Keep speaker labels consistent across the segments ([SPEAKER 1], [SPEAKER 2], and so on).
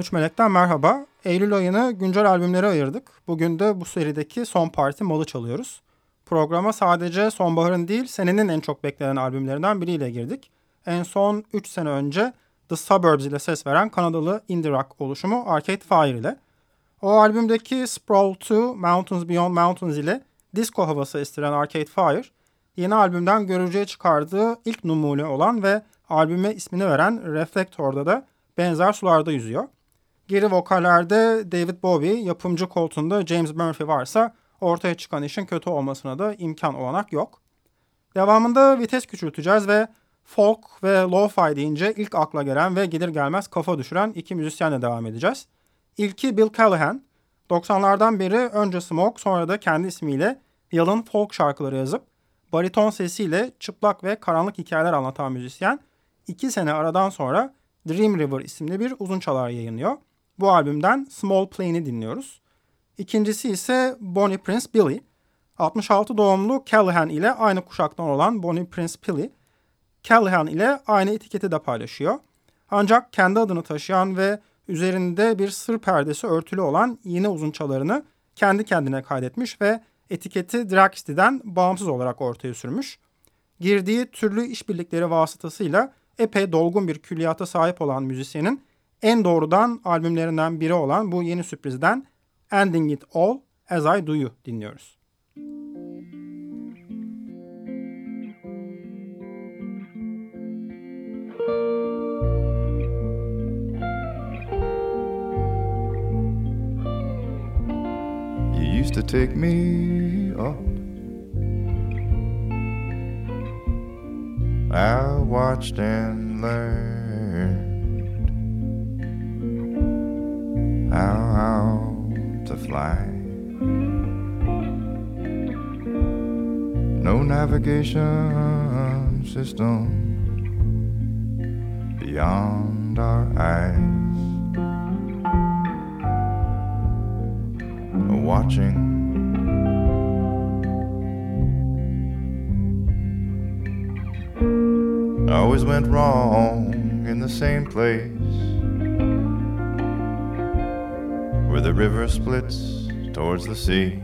[SPEAKER 1] 13 Melek'ten merhaba. Eylül ayını güncel albümlere ayırdık. Bugün de bu serideki son parti Malı çalıyoruz. Programa sadece sonbaharın değil senenin en çok beklenen albümlerinden biriyle girdik. En son 3 sene önce The Suburbs ile ses veren Kanadalı indie rock oluşumu Arcade Fire ile. O albümdeki Sprawl 2, Mountains Beyond Mountains ile disco havası estiren Arcade Fire, yeni albümden görücüye çıkardığı ilk numune olan ve albüme ismini veren Reflector'da da benzer sularda yüzüyor. Geri vokallerde David Bowie, yapımcı koltuğunda James Murphy varsa ortaya çıkan işin kötü olmasına da imkan olanak yok. Devamında vites küçülteceğiz ve folk ve lo-fi deyince ilk akla gelen ve gelir gelmez kafa düşüren iki müzisyenle devam edeceğiz. İlki Bill Callahan. 90'lardan beri önce Smoke sonra da kendi ismiyle yalın folk şarkıları yazıp bariton sesiyle çıplak ve karanlık hikayeler anlatan müzisyen iki sene aradan sonra Dream River isimli bir uzun çalar yayınlıyor. Bu albümden Small Plane'i dinliyoruz. İkincisi ise Bonnie Prince Billy. 66 doğumlu Callahan ile aynı kuşaktan olan Bonnie Prince Billy, Callahan ile aynı etiketi de paylaşıyor. Ancak kendi adını taşıyan ve üzerinde bir sır perdesi örtülü olan yeni uzun çalarını kendi kendine kaydetmiş ve etiketi Draxity'den bağımsız olarak ortaya sürmüş. Girdiği türlü işbirlikleri vasıtasıyla epey dolgun bir külliyata sahip olan müzisyenin en doğrudan albümlerinden biri olan bu yeni sürprizden Ending It All As I Do You dinliyoruz.
[SPEAKER 2] To take me up I watched and learned how to fly. No navigation system beyond our eyes. Watching always went wrong in the same place where the river splits towards the sea.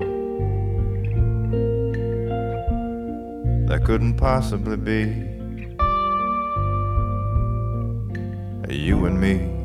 [SPEAKER 2] That couldn't possibly be you and me.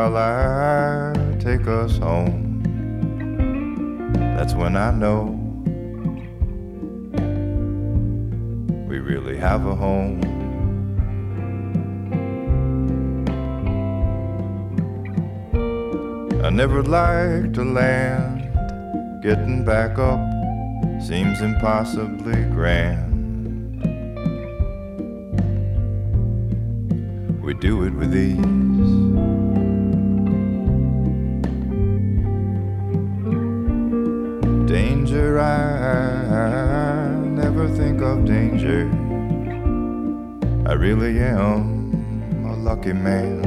[SPEAKER 2] While I take us home. That's when I know we really have a home. I never liked to land, getting back up seems impossibly grand. we do it with ease. Lucky man.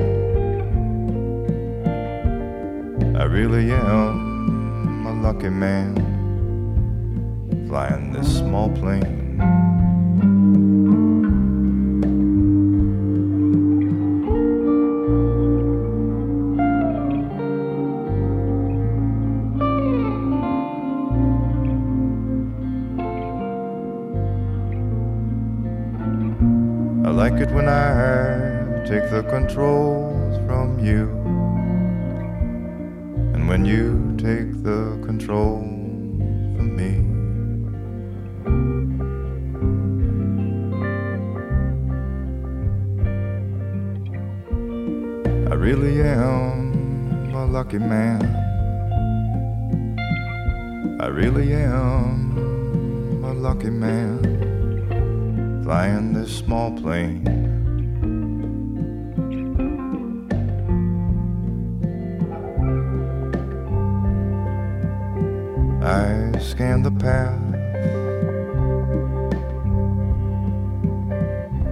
[SPEAKER 2] I really am a lucky man flying this small plane. I like it when I take the controls from you. And when you take the controls from me. I really am a lucky man. I really am a lucky man flying this small plane. Scan the path.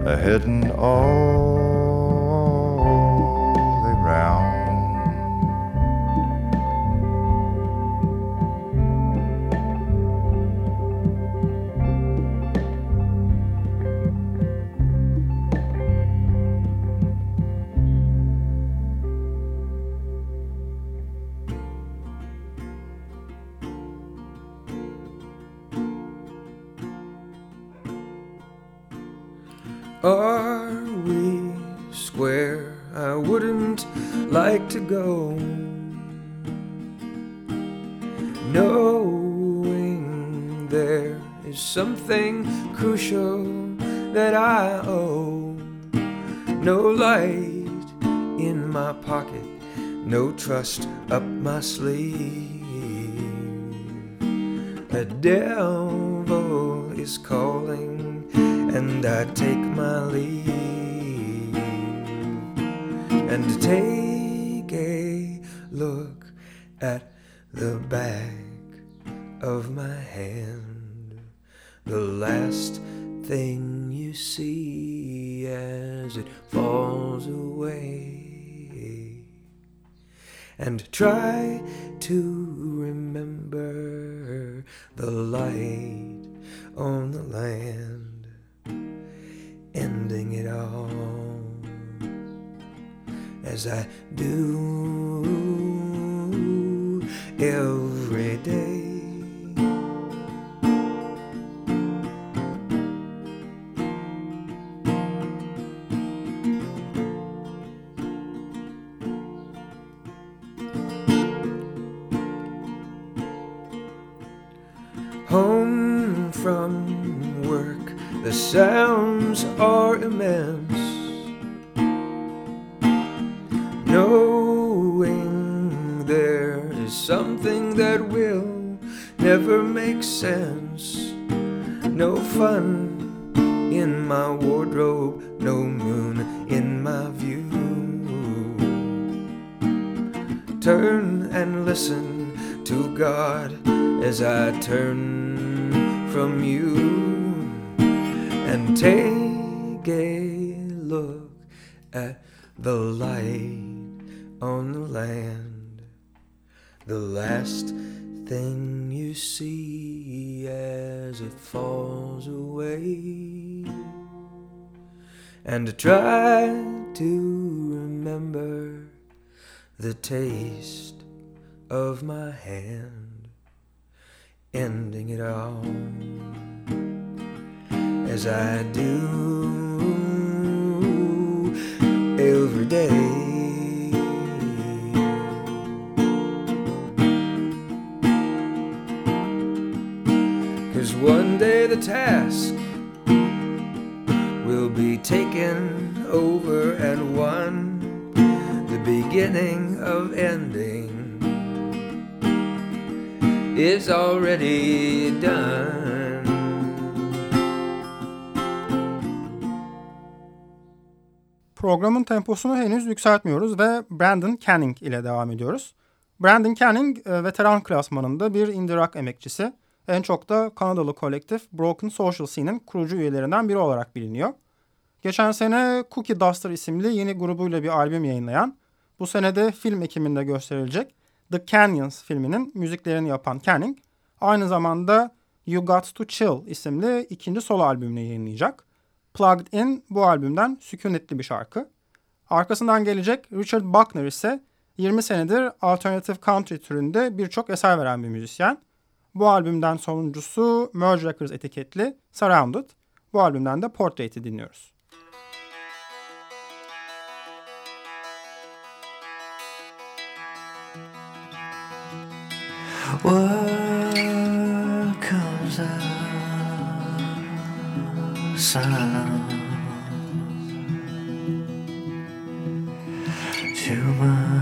[SPEAKER 2] A heading all
[SPEAKER 3] trust up my sleeve. The devil is calling and I take my leave and take a look at the back of my hand. The last thing you see as it falls away. And try to remember the light on the land ending it all as I do The last thing you see as it falls away. And try to remember the taste of my hand, ending it all as I do every day. One day the task will be taken over and won, the beginning of ending is already done.
[SPEAKER 1] Programın temposunu henüz yükseltmiyoruz ve Brandon Canning ile devam ediyoruz. Brandon Canning e, veteran klasmanında bir indie rock emekçisi. En çok da Kanadalı kolektif Broken Social Scene'in kurucu üyelerinden biri olarak biliniyor. Geçen sene Cookie Duster isimli yeni grubuyla bir albüm yayınlayan, bu senede film ekiminde gösterilecek The Canyons filminin müziklerini yapan Canning, aynı zamanda You Got To Chill isimli ikinci solo albümünü yayınlayacak. Plugged In bu albümden sükunetli bir şarkı. Arkasından gelecek Richard Buckner ise 20 senedir alternative country türünde birçok eser veren bir müzisyen. Bu albümden sonuncusu Merge Records etiketli Surrounded. Bu albümden de Portrait'i dinliyoruz.
[SPEAKER 4] What comes out sound too much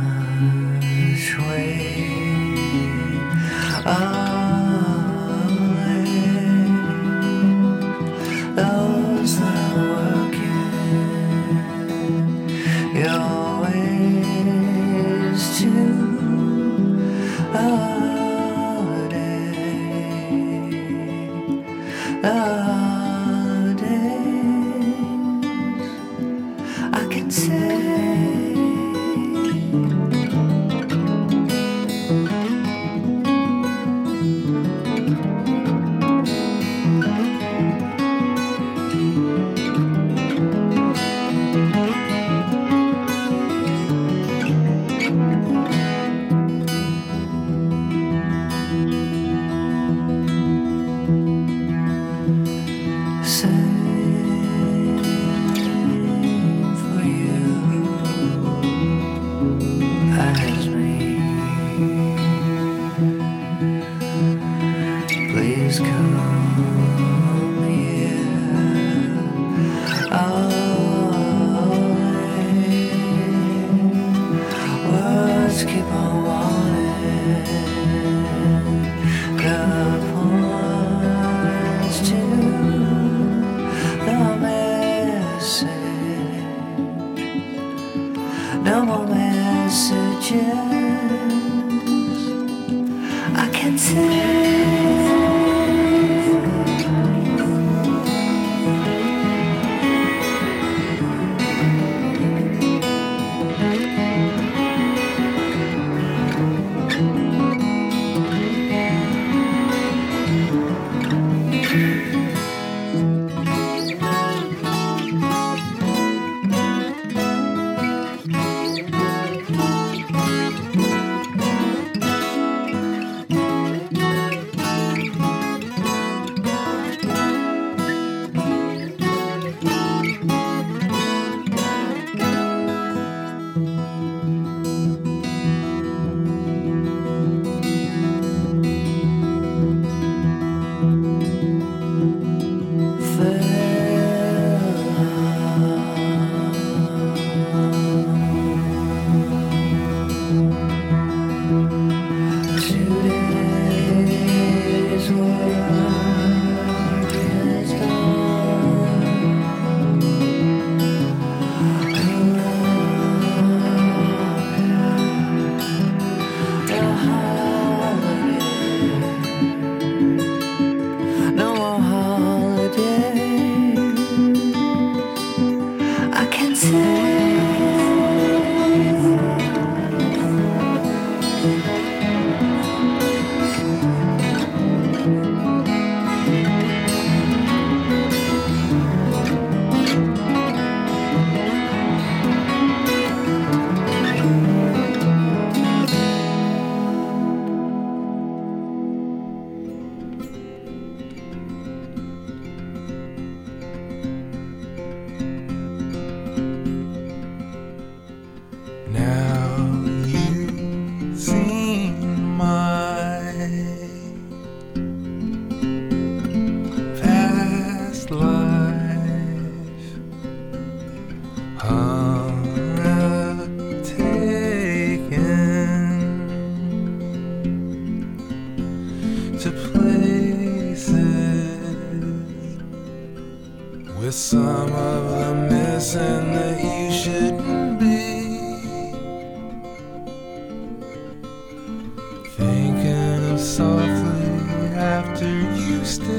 [SPEAKER 3] triste.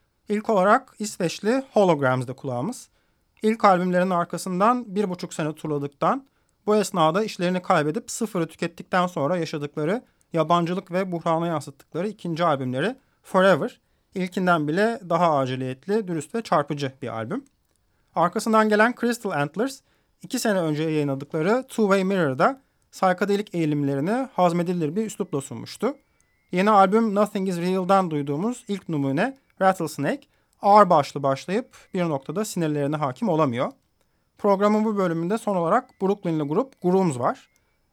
[SPEAKER 3] İlk olarak İsveçli Holograms'da kulağımız. İlk albümlerinin arkasından bir buçuk sene turladıktan, bu esnada işlerini kaybedip sıfırı tükettikten sonra yaşadıkları yabancılık ve buhrana yansıttıkları ikinci albümleri Forever, ilkinden bile daha aciliyetli, dürüst ve çarpıcı bir albüm. Arkasından gelen Crystal Antlers, iki sene önce yayınladıkları Two Way Mirror'da saykadelik eğilimlerini hazmedilir bir üslupla sunmuştu. Yeni albüm Nothing Is Real'dan duyduğumuz ilk numune Rattlesnake ağır başlı başlayıp bir noktada sinirlerine hakim olamıyor. Programın bu bölümünde son olarak Brooklynli grup Grooms var.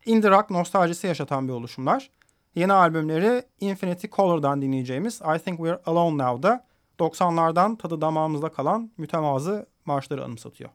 [SPEAKER 3] Indie rock nostaljisi yaşatan bir oluşumlar. Yeni albümleri Infinity Color'dan dinleyeceğimiz I Think We're Alone Now'da 90'lardan tadı damağımızda kalan mütevazı marşları anımsatıyor.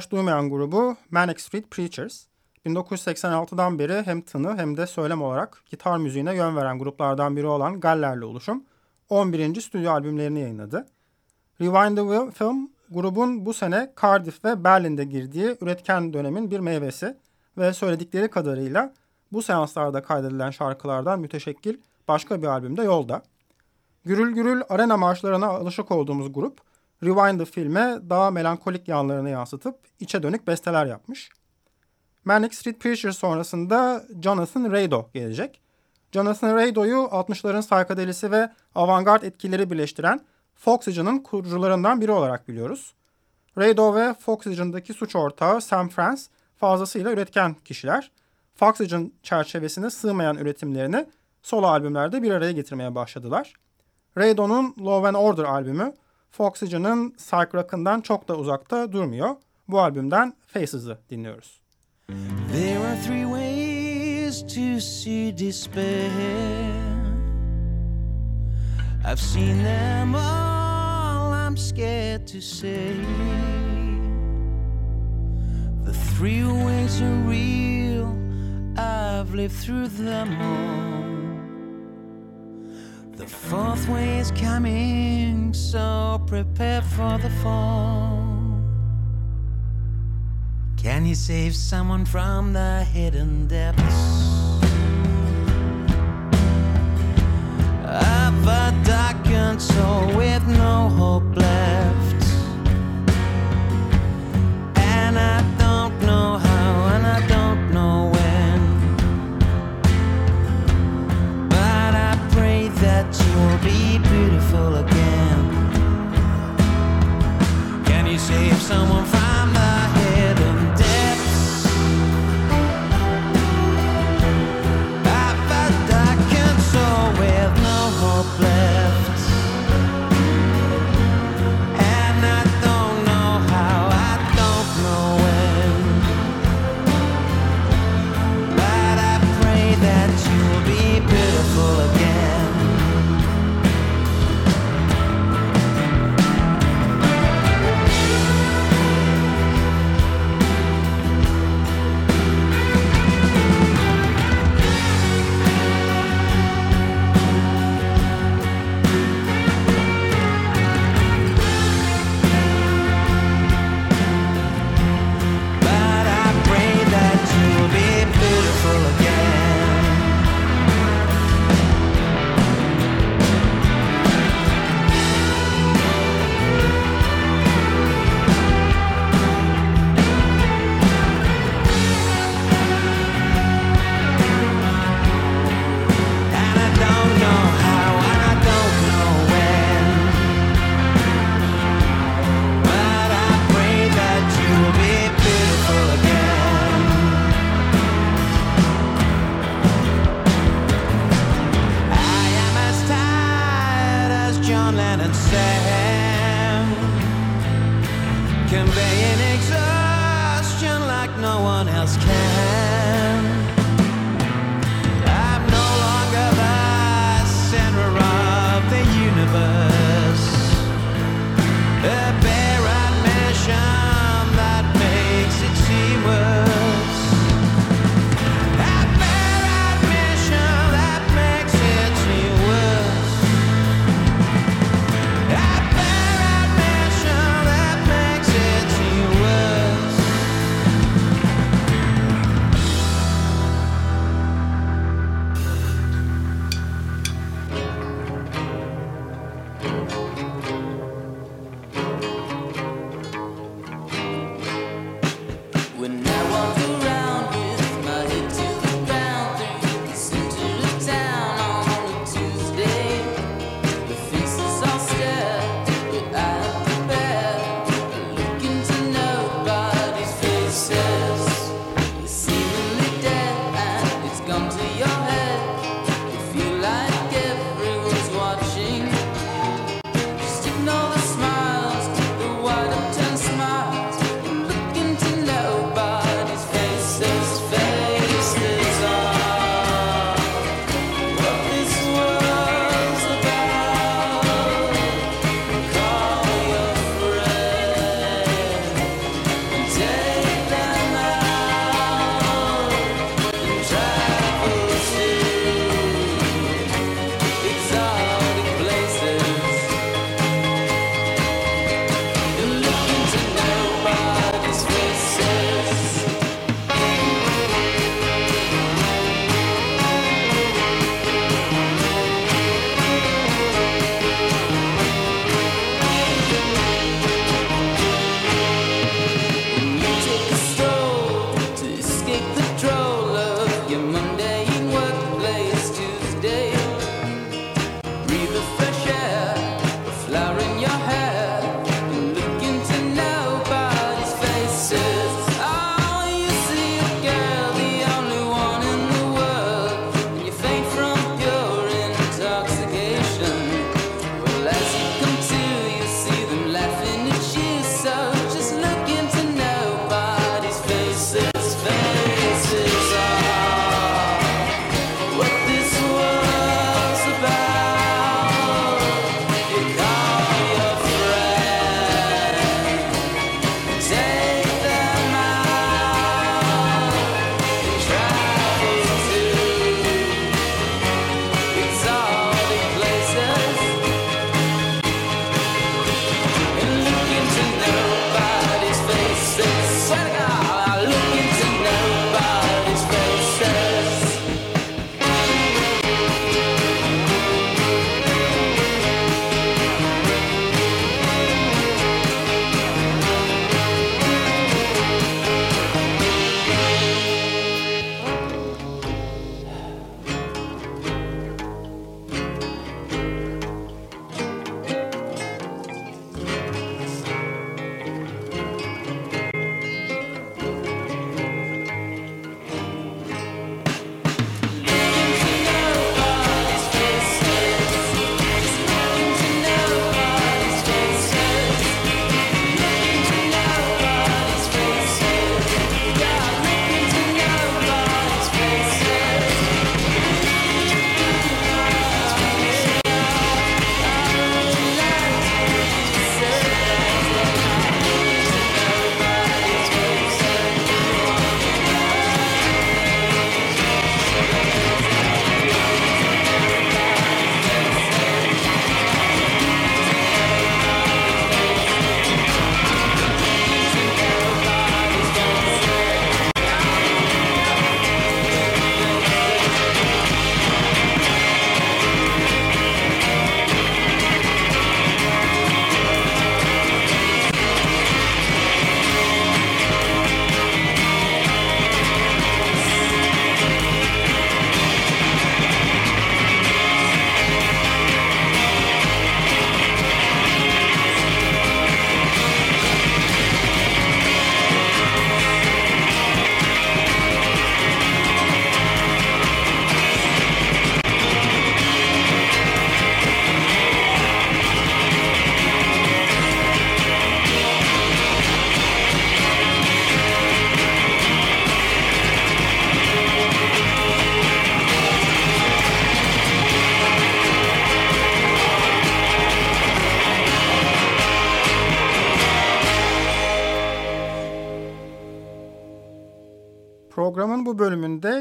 [SPEAKER 1] ihtiyaç duymayan grubu Manic Street Preachers. 1986'dan beri hem tını hem de söylem olarak gitar müziğine yön veren gruplardan biri olan Galler'le oluşum 11. stüdyo albümlerini yayınladı. Rewind the Film grubun bu sene Cardiff ve Berlin'de girdiği üretken dönemin bir meyvesi ve söyledikleri kadarıyla bu seanslarda kaydedilen şarkılardan müteşekkil başka bir albümde yolda. Gürül gürül arena marşlarına alışık olduğumuz grup Rewind filme daha melankolik yanlarını yansıtıp içe dönük besteler yapmış. Manic Street Preacher sonrasında Jonathan Rado gelecek. Jonathan Rado'yu 60'ların saykadelisi ve avantgard etkileri birleştiren Foxygen'ın kurucularından biri olarak biliyoruz. Rado ve Foxygen'daki suç ortağı Sam Frans fazlasıyla üretken kişiler. Foxygen çerçevesine sığmayan üretimlerini solo albümlerde bir araya getirmeye başladılar. Rado'nun Law and Order albümü Foxygen'ın psych rock'ından çok da uzakta durmuyor. Bu albümden Faces'ı dinliyoruz.
[SPEAKER 5] There are three ways to see despair. I've seen them all, I'm scared to say. The three ways are real, I've lived through them all. The fourth way is coming, so prepare for the fall. Can you save someone from the hidden depths of a darkened soul with no hope left? Save someone from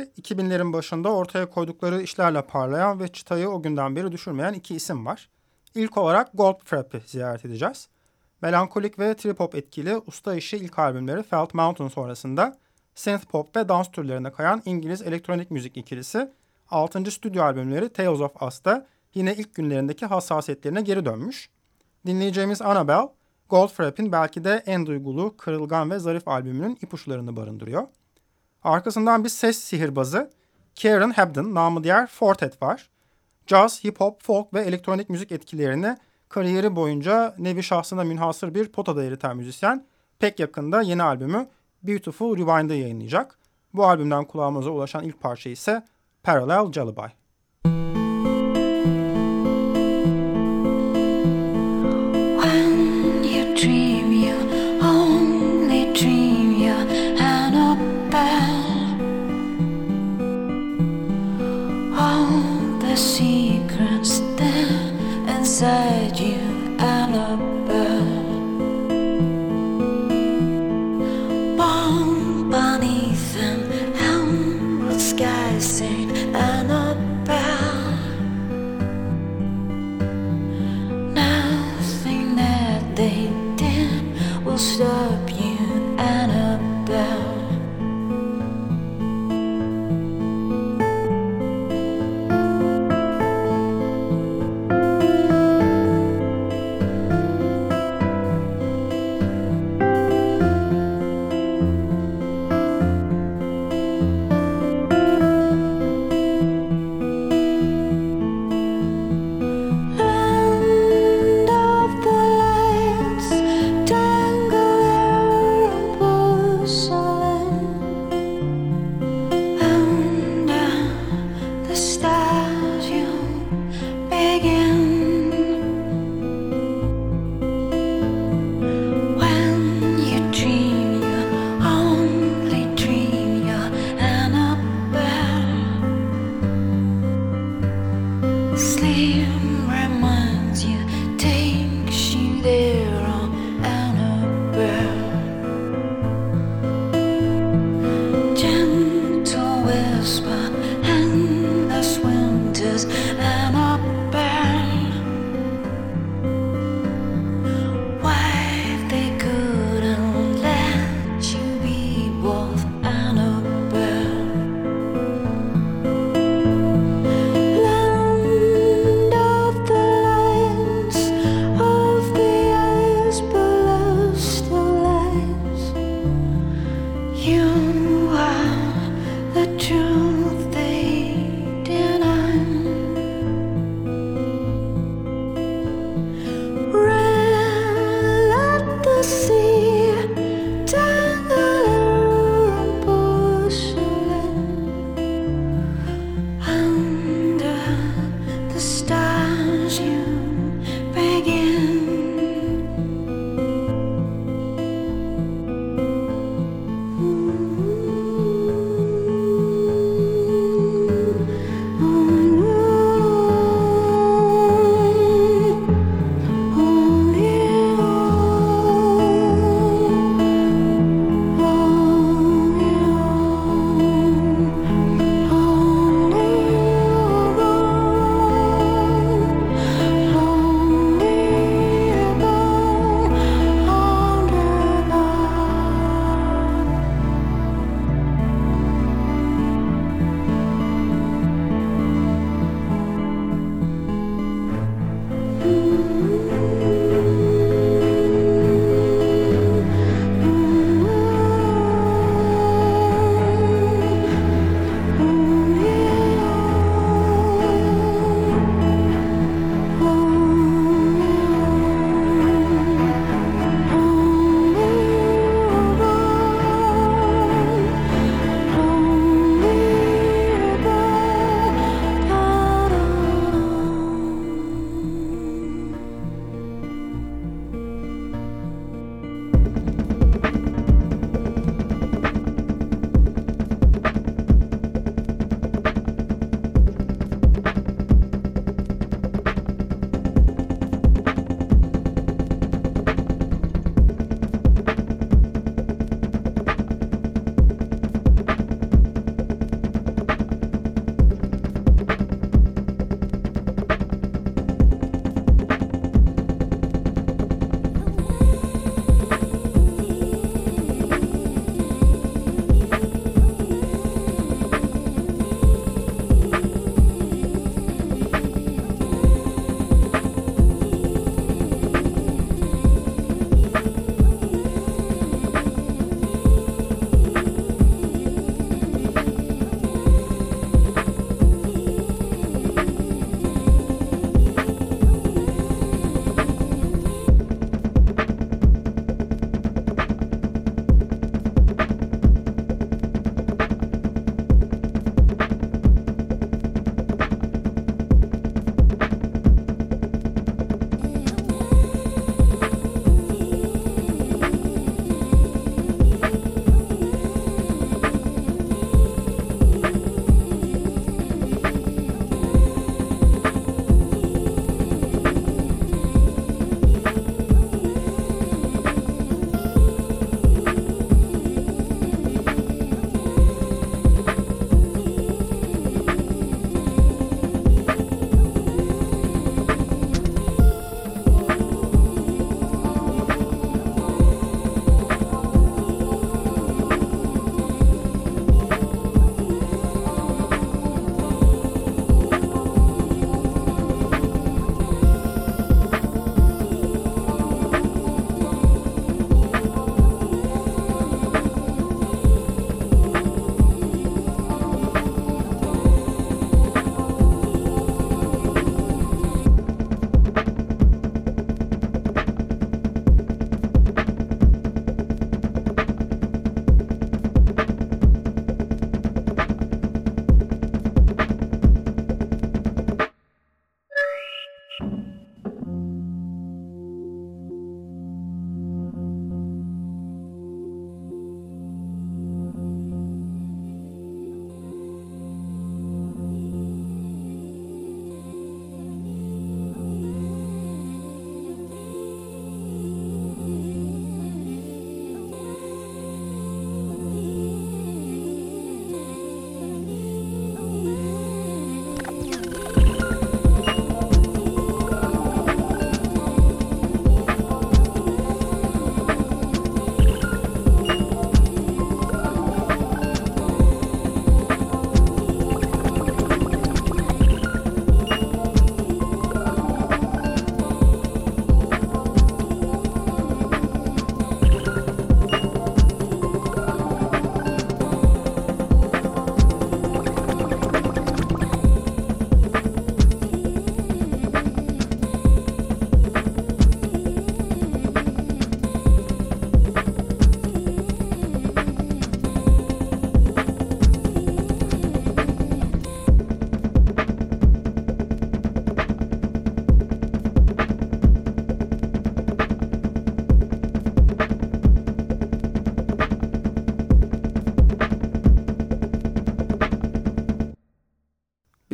[SPEAKER 1] bölümünde 2000'lerin başında ortaya koydukları işlerle parlayan ve çıtayı o günden beri düşürmeyen iki isim var. İlk olarak Goldfrapp'i ziyaret edeceğiz. Melankolik ve trip hop etkili usta işi ilk albümleri Felt Mountain sonrasında synth pop ve dans türlerine kayan İngiliz elektronik müzik ikilisi 6. stüdyo albümleri Tales of Us'ta yine ilk günlerindeki hassasiyetlerine geri dönmüş. Dinleyeceğimiz Annabelle, Goldfrapp'in belki de en duygulu, kırılgan ve zarif albümünün ipuçlarını barındırıyor. Arkasından bir ses sihirbazı Karen Hebden, namı diğer Fortet var. Jazz, hip hop, folk ve elektronik müzik etkilerini kariyeri boyunca nevi şahsına münhasır bir potada eriten müzisyen pek yakında yeni albümü Beautiful Rewind'ı yayınlayacak. Bu albümden kulağımıza ulaşan ilk parça ise Parallel Lullaby.
[SPEAKER 4] side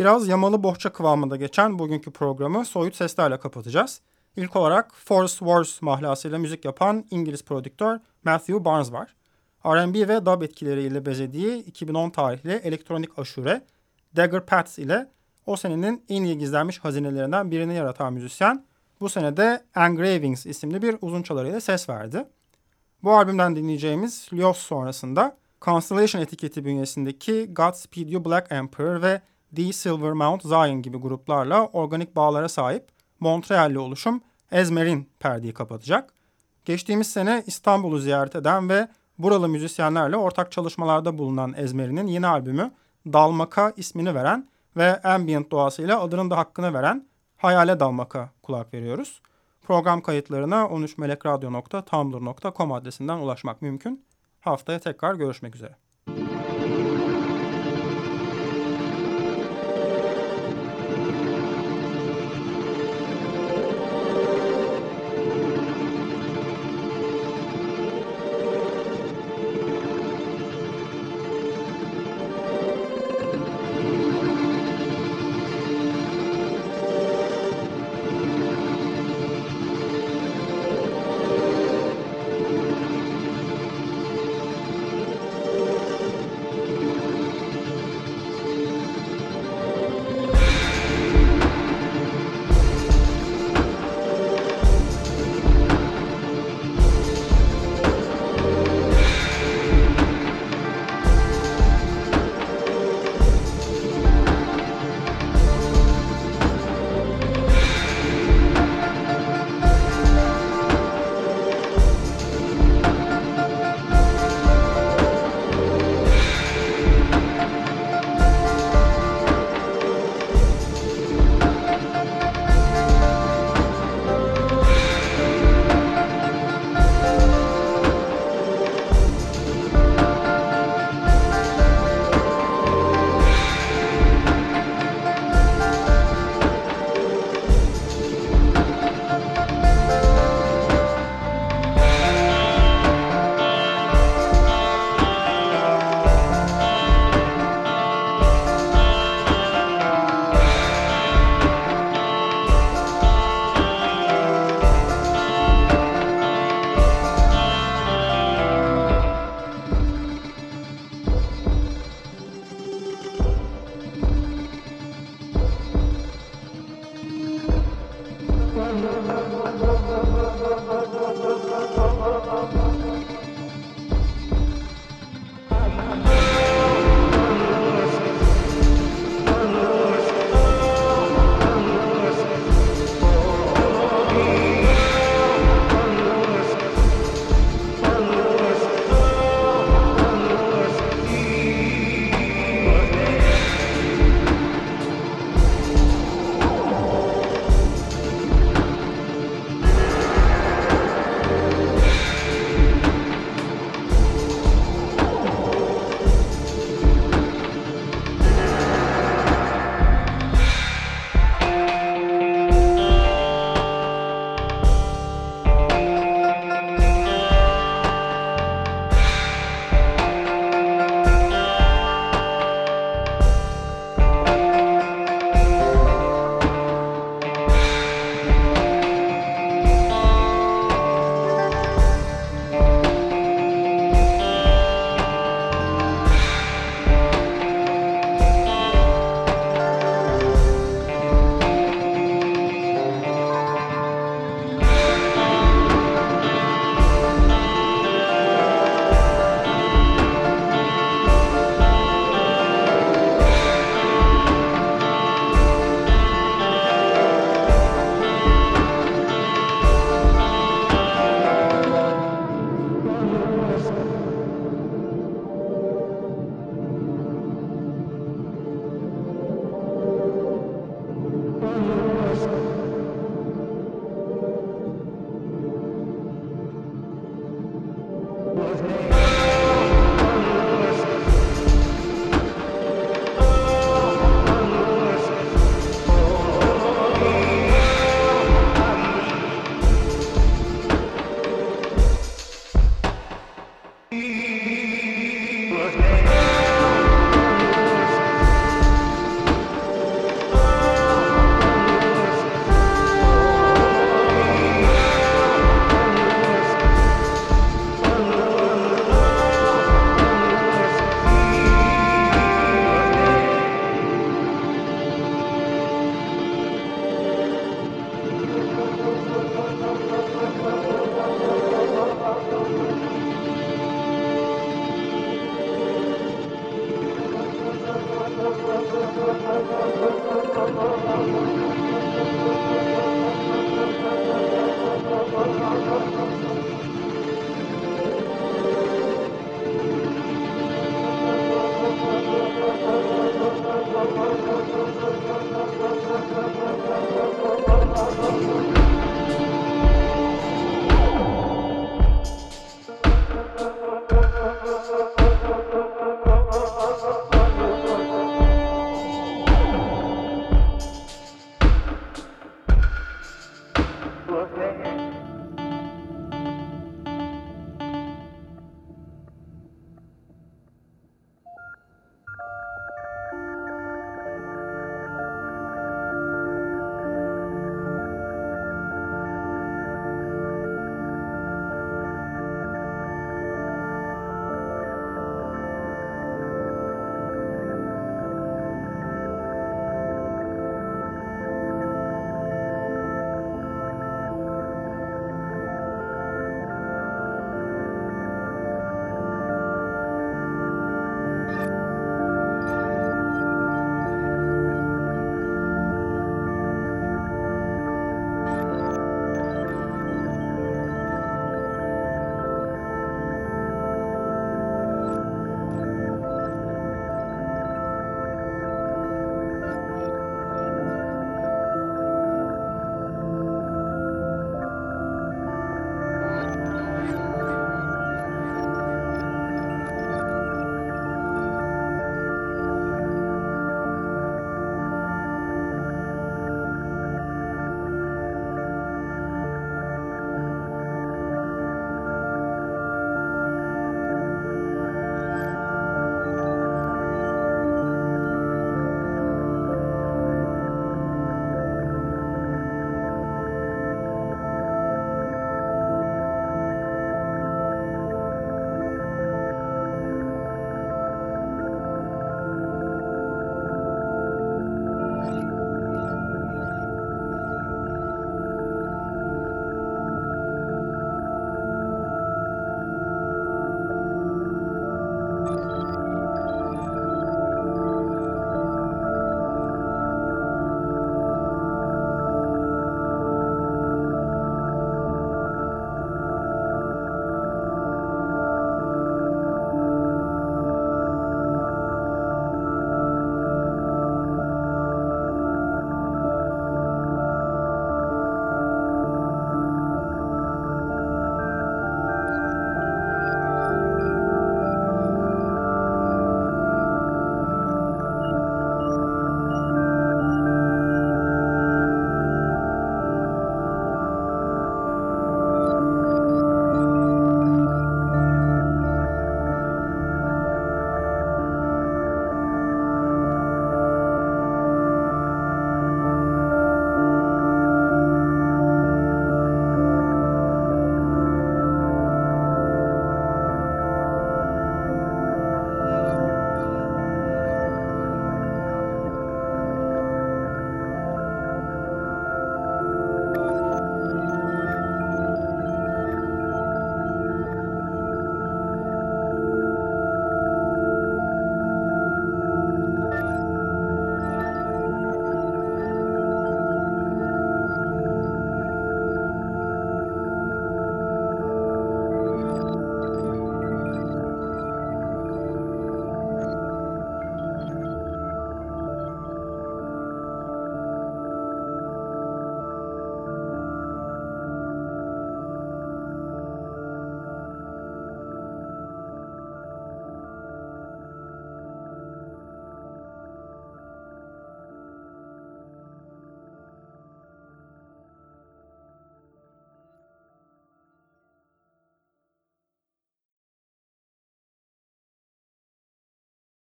[SPEAKER 1] biraz yamalı bohça kıvamında geçen bugünkü programı soyut seslerle kapatacağız. İlk olarak Forest Wars mahlasıyla müzik yapan İngiliz prodüktör Matthew Barnes var. R&B ve dub etkileriyle bezediği 2010 tarihli elektronik aşure Dagger Pats ile o senenin en iyi gizlenmiş hazinelerinden birini yaratan müzisyen bu sene de Engravings isimli bir uzun çalarıyla ses verdi. Bu albümden dinleyeceğimiz Lios sonrasında Constellation etiketi bünyesindeki Godspeed You Black Emperor ve The Silver Mount Zion gibi gruplarla organik bağlara sahip Montreal'li oluşum Ezmer'in perdeyi kapatacak. Geçtiğimiz sene İstanbul'u ziyaret eden ve buralı müzisyenlerle ortak çalışmalarda bulunan Ezmer'in yeni albümü Dalmaka ismini veren ve ambient doğasıyla adının da hakkını veren Hayale Dalmaka kulak veriyoruz. Program kayıtlarına 13melekradyo.tumblr.com adresinden ulaşmak mümkün. Haftaya tekrar görüşmek üzere.